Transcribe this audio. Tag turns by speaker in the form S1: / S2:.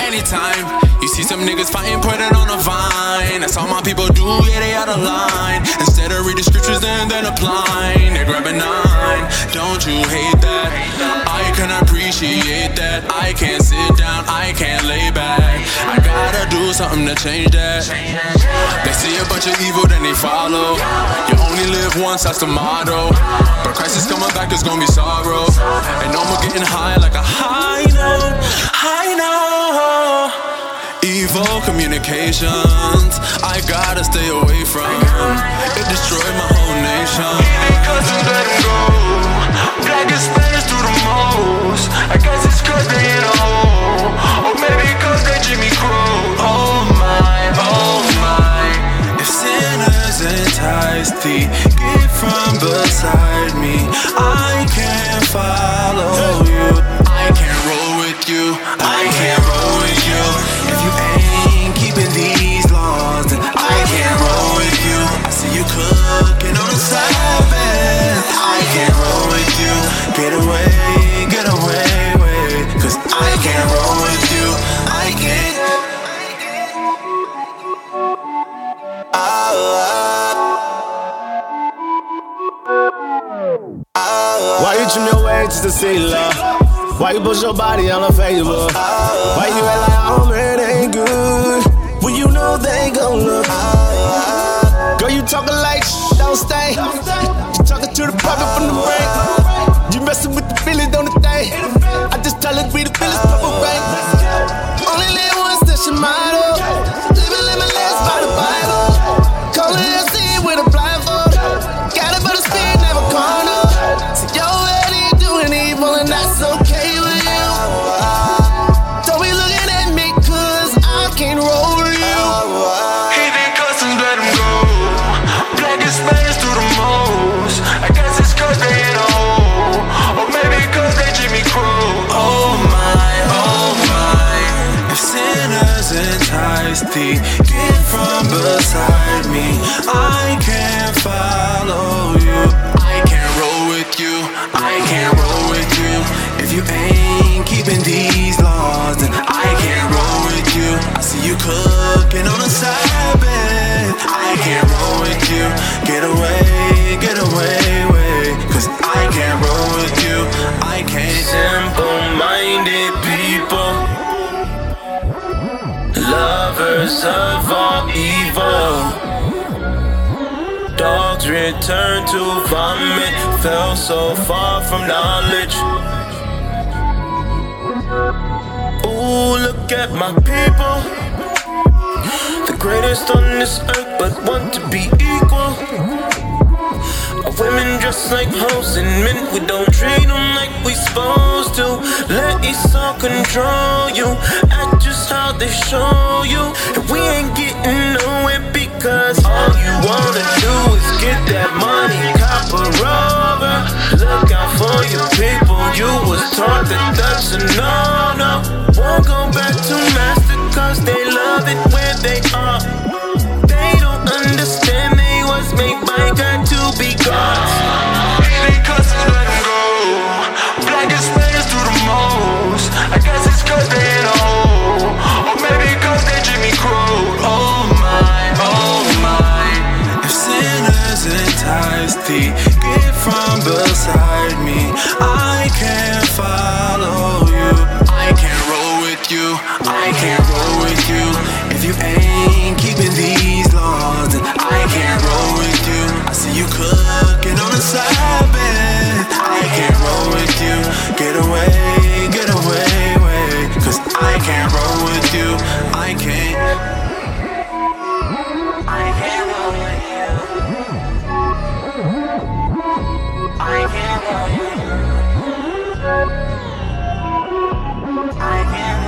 S1: Anytime you see some niggas fighting, put it on a vine. That's all my people do, yeah, they out of line. Instead of reading scriptures, then then applying. They're grabbing nine. Don't you hate that? I can appreciate that. I can't sit down, I can't lay back. I gotta do something to change that. They see a bunch of evil, then they follow. You only live once, that's the motto. But Christ is coming back, there's gonna be sorrow. And no more getting high like a high note, high note. Evil communications, I gotta stay away from. It
S2: Why you trim your way to see love? Why you post your body on a Facebook? Why you act like oh man ain't good? When you know they gon' look. I can't
S1: follow you. I can't roll with you. I can't roll with you. If you ain't keeping these laws, then I can't roll with you. I see you cooking on the Sabbath. I can't roll with you. Get away, get away, away. Cause I can't roll with you. I can't.
S3: Simple minded people, lovers of all evil. Dogs return to vomit, fell so far from knowledge. Ooh, look at my people. The greatest on this earth, but want to be equal. Our women dress like hoes and men, we don't treat them like we supposed to. Let Esau control you, act just how they show a no-no. Won't go back to master cause they love it where they are. They don't understand they was made by God to be gods.
S4: Him go. Black Hispanics do the most. I guess it's cause they in a hole. Or maybe cause they Jimmy Crow. Oh my, oh my.
S1: If sinners get from beside me. I can't follow ain't keeping these laws, then I can't roll with you. I see you cooking on the Sabbath. I can't roll with you. Get away, get away, away. Cause I can't roll with you. I can't.
S5: I can't roll with you. I can't